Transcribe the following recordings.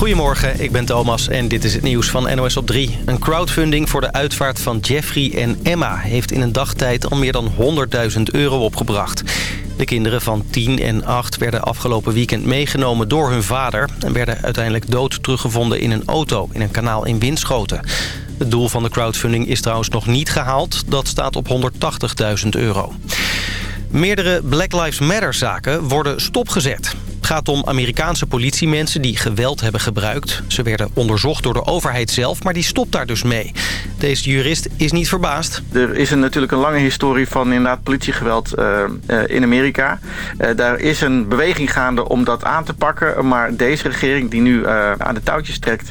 Goedemorgen, ik ben Thomas en dit is het nieuws van NOS op 3. Een crowdfunding voor de uitvaart van Jeffrey en Emma... heeft in een dagtijd al meer dan 100.000 euro opgebracht. De kinderen van 10 en 8 werden afgelopen weekend meegenomen door hun vader... en werden uiteindelijk dood teruggevonden in een auto in een kanaal in Winschoten. Het doel van de crowdfunding is trouwens nog niet gehaald. Dat staat op 180.000 euro. Meerdere Black Lives Matter zaken worden stopgezet. Het gaat om Amerikaanse politiemensen die geweld hebben gebruikt. Ze werden onderzocht door de overheid zelf, maar die stopt daar dus mee. Deze jurist is niet verbaasd. Er is een, natuurlijk een lange historie van inderdaad politiegeweld uh, uh, in Amerika. Uh, daar is een beweging gaande om dat aan te pakken. Maar deze regering die nu aan de touwtjes trekt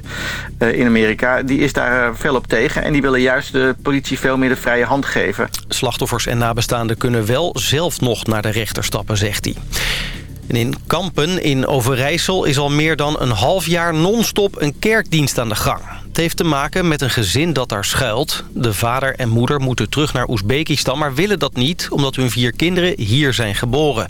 in Amerika... die is daar fel op tegen. En die willen juist de politie veel meer de vrije hand geven. Slachtoffers en nabestaanden kunnen wel zelf nog naar de rechter stappen, zegt hij. In Kampen in Overijssel is al meer dan een half jaar non-stop een kerkdienst aan de gang. Het heeft te maken met een gezin dat daar schuilt. De vader en moeder moeten terug naar Oezbekistan, maar willen dat niet... omdat hun vier kinderen hier zijn geboren.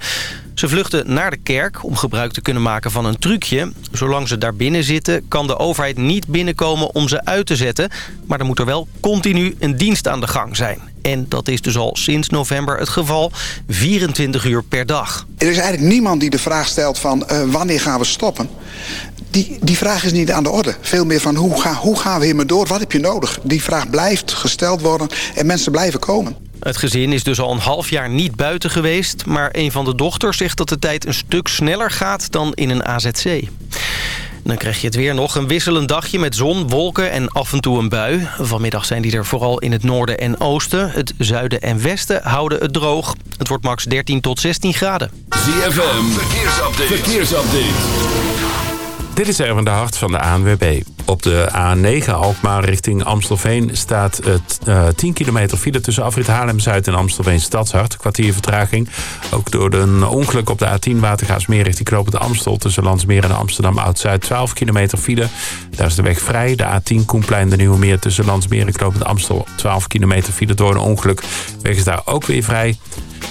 Ze vluchten naar de kerk om gebruik te kunnen maken van een trucje. Zolang ze daar binnen zitten kan de overheid niet binnenkomen om ze uit te zetten. Maar er moet er wel continu een dienst aan de gang zijn. En dat is dus al sinds november het geval. 24 uur per dag. Er is eigenlijk niemand die de vraag stelt van uh, wanneer gaan we stoppen. Die, die vraag is niet aan de orde. Veel meer van hoe, ga, hoe gaan we hiermee door? Wat heb je nodig? Die vraag blijft gesteld worden en mensen blijven komen. Het gezin is dus al een half jaar niet buiten geweest... maar een van de dochters zegt dat de tijd een stuk sneller gaat dan in een AZC. Dan krijg je het weer nog. Een wisselend dagje met zon, wolken en af en toe een bui. Vanmiddag zijn die er vooral in het noorden en oosten. Het zuiden en westen houden het droog. Het wordt max 13 tot 16 graden. ZFM, verkeersupdate. verkeersupdate. Dit is Erwin de Hart van de ANWB. Op de A9 Alkmaar richting Amstelveen staat het uh, 10 kilometer file tussen Afrit Haarlem-Zuid en Amstelveen Stadshart. Kwartier vertraging. Ook door een ongeluk op de A10 Watergaasmeer richting Knopend Amstel tussen Landsmeer en Amsterdam Oud-Zuid. 12 kilometer file. Daar is de weg vrij. De A10 Koenplein de Nieuwe Meer tussen Landsmeer en Knopend Amstel. 12 kilometer file door een ongeluk. De weg is daar ook weer vrij.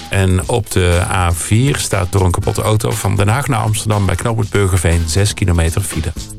En op de A4 staat door een kapotte auto van Den Haag naar Amsterdam... bij knooppunt Burgerveen 6 kilometer file.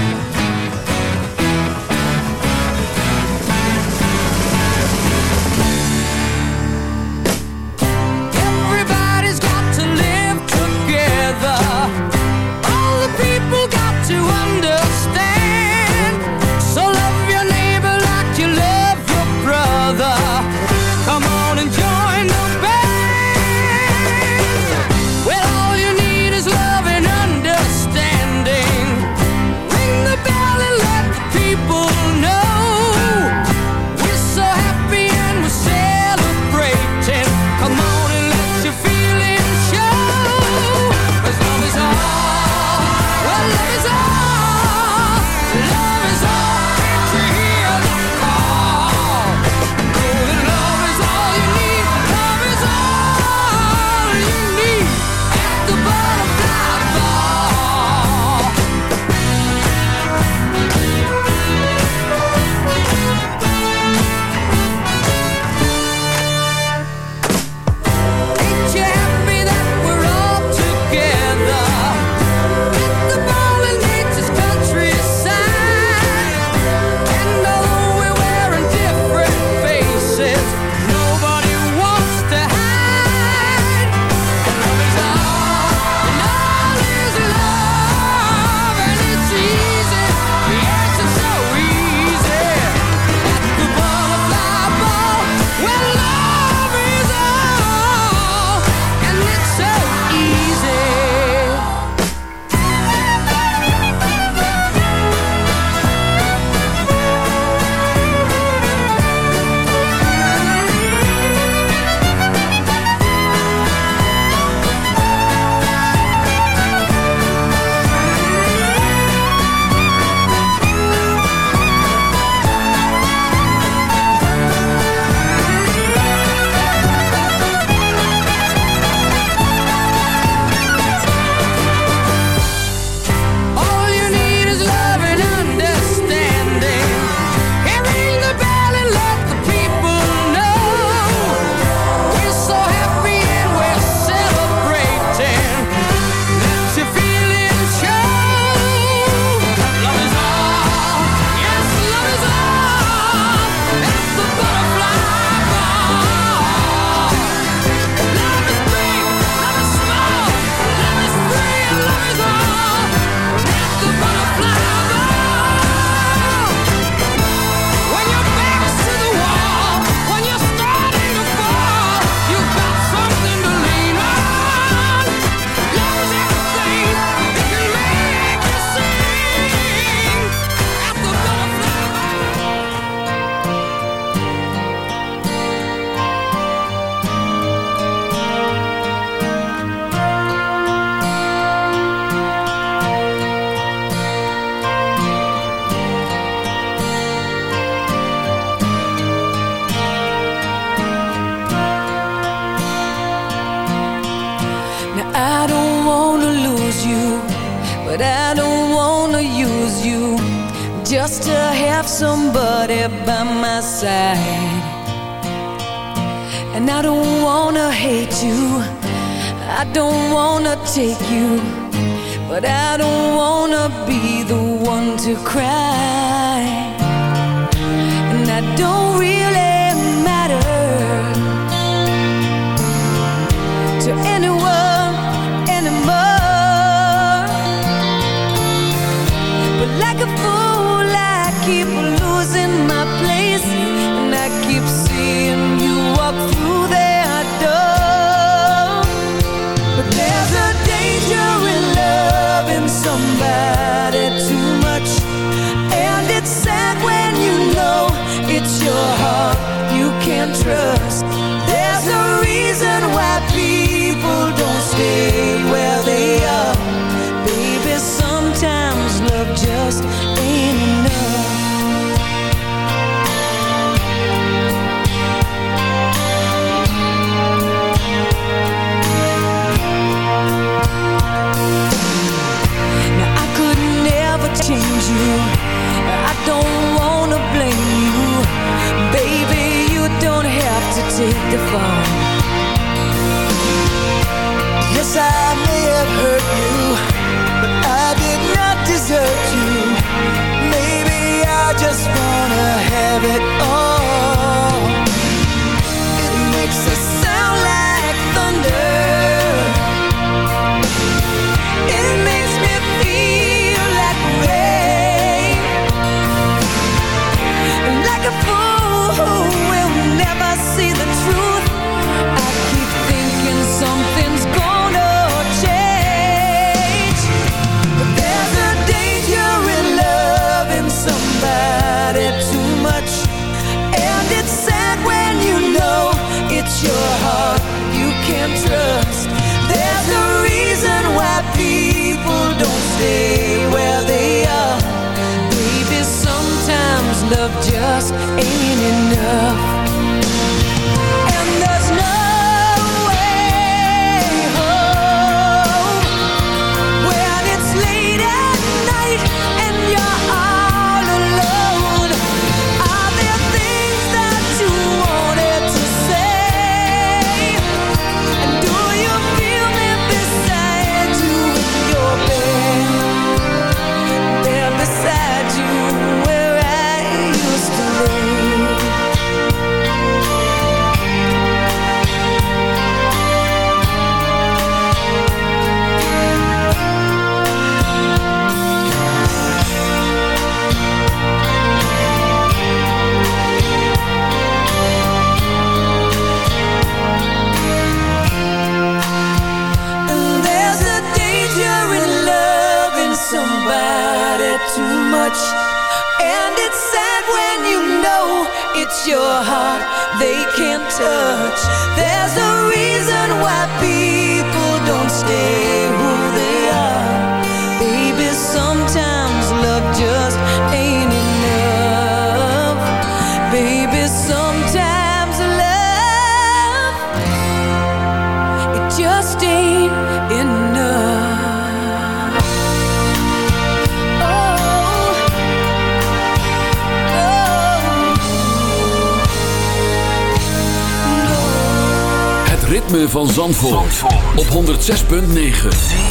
6.9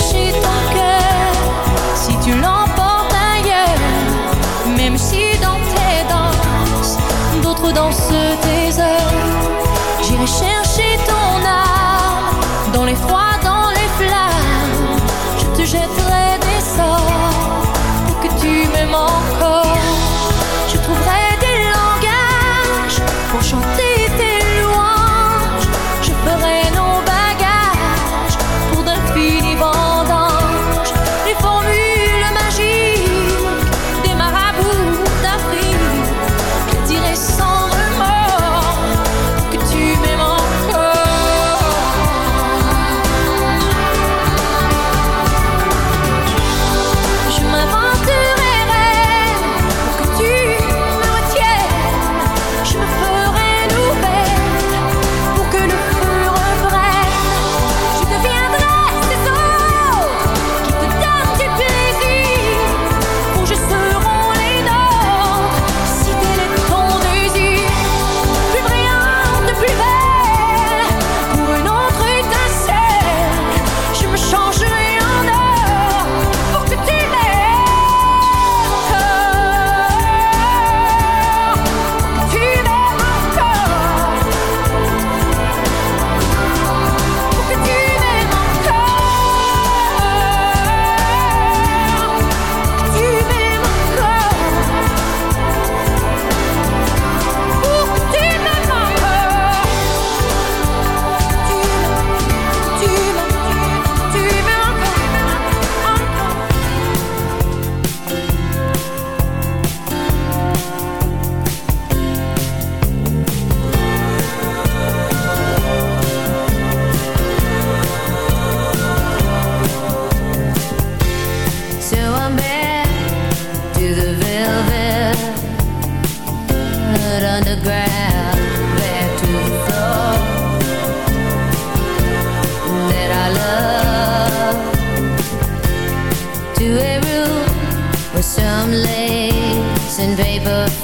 si tu l'emportes ailleurs, même si dans tes danses, d'autres dansent tes heures. J'irai chercher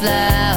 cloud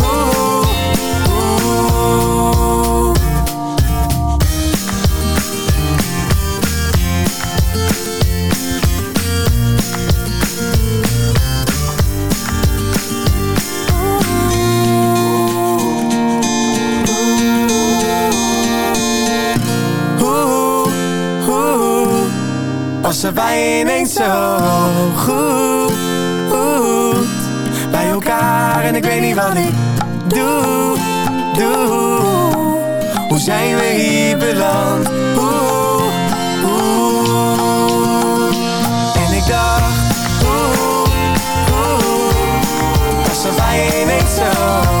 passen wij ineens zo goed bij elkaar en ik weet niet wat ik doe, doe. Hoe zijn we hier beland? En ik dacht, oeh, oeh, passen wij ineens zo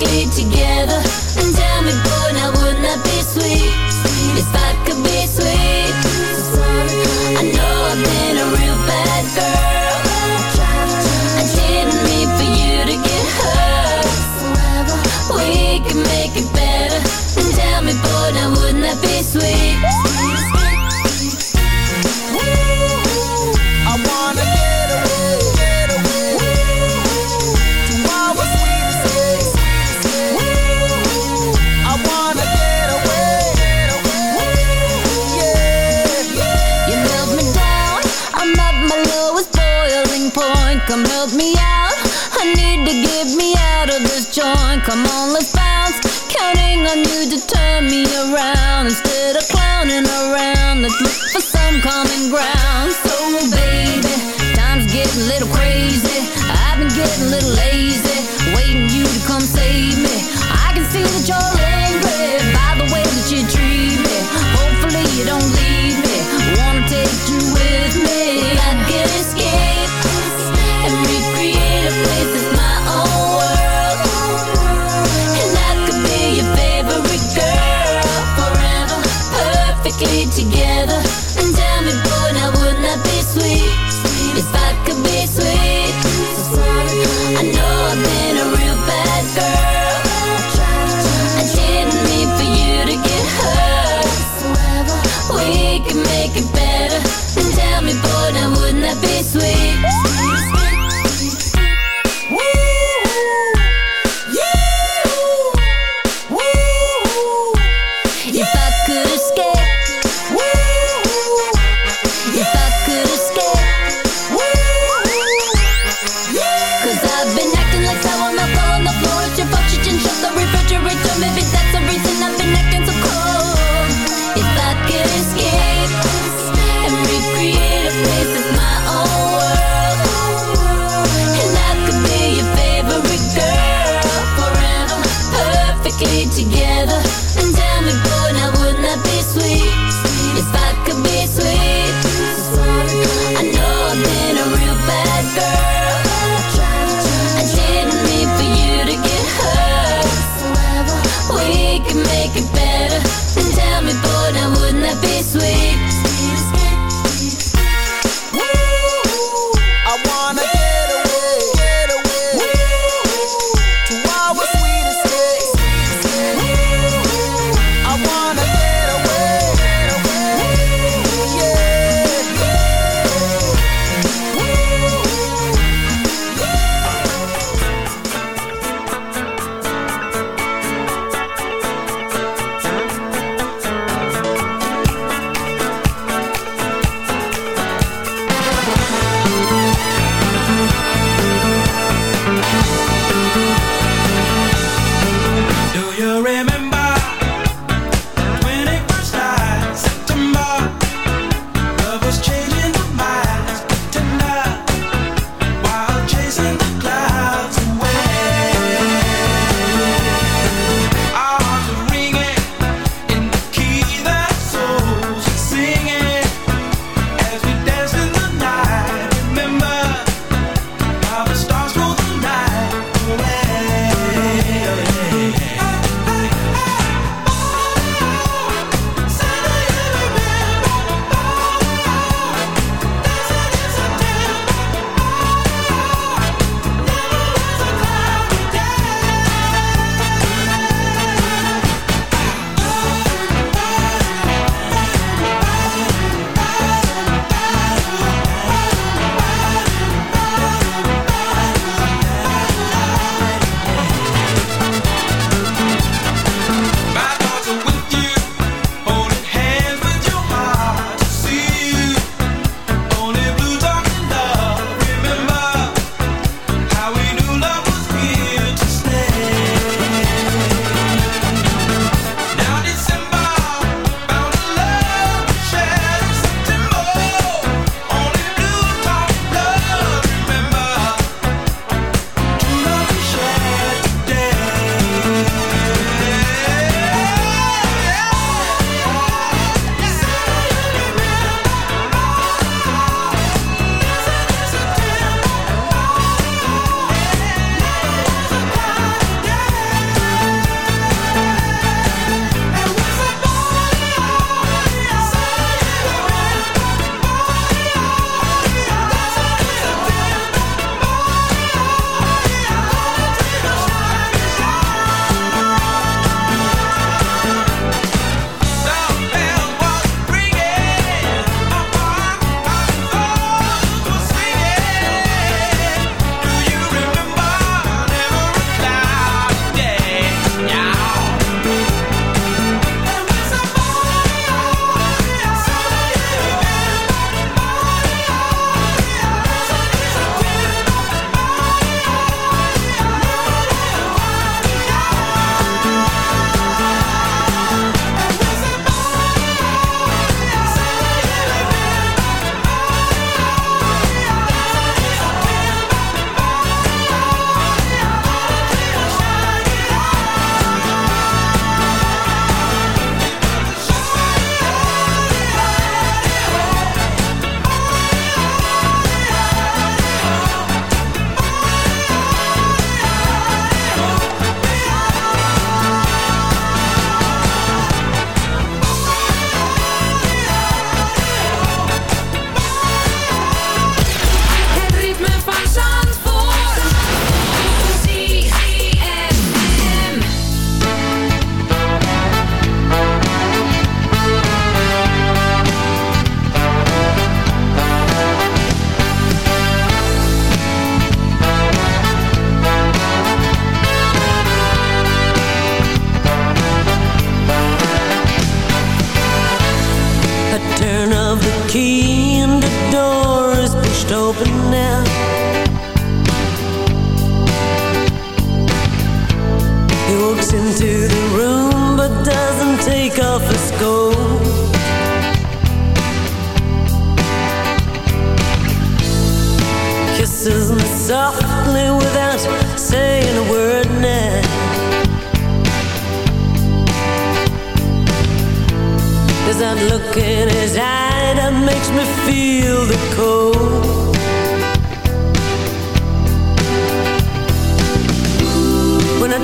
Together.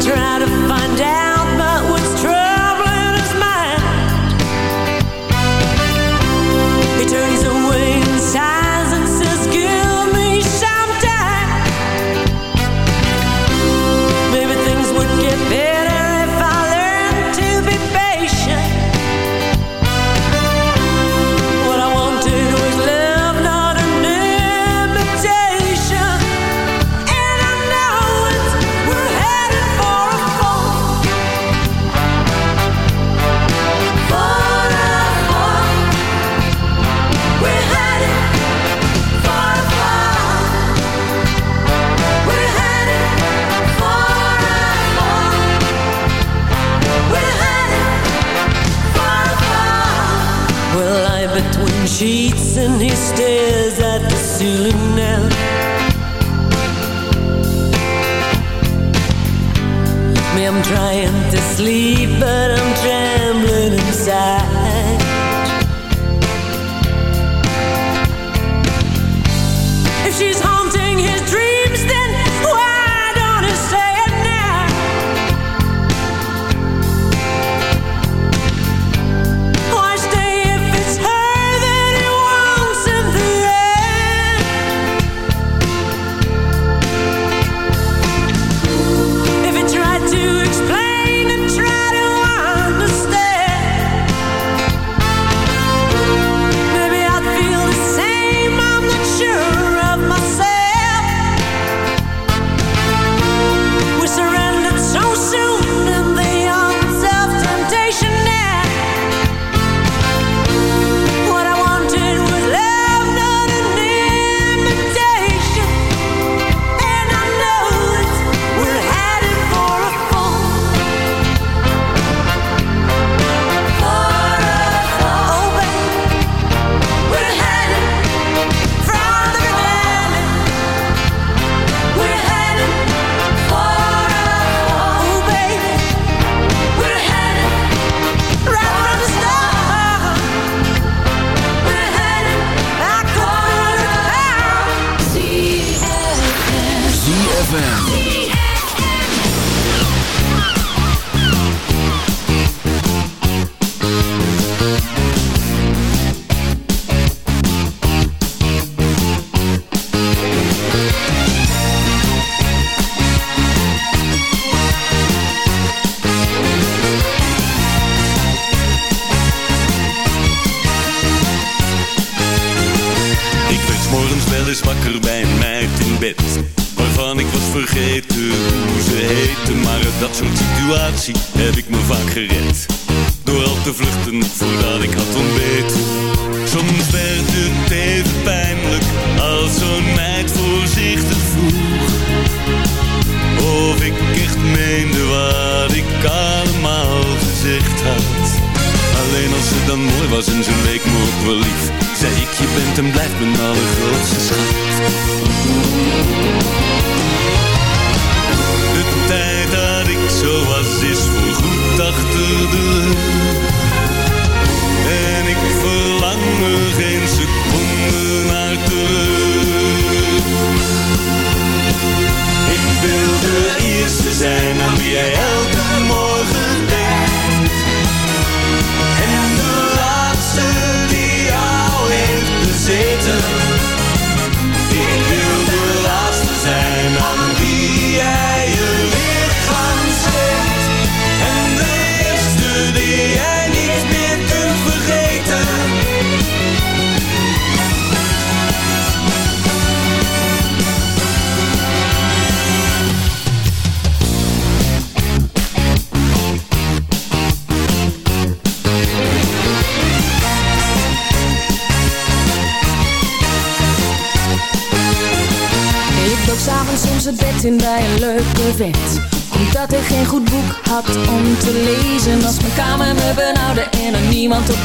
Try.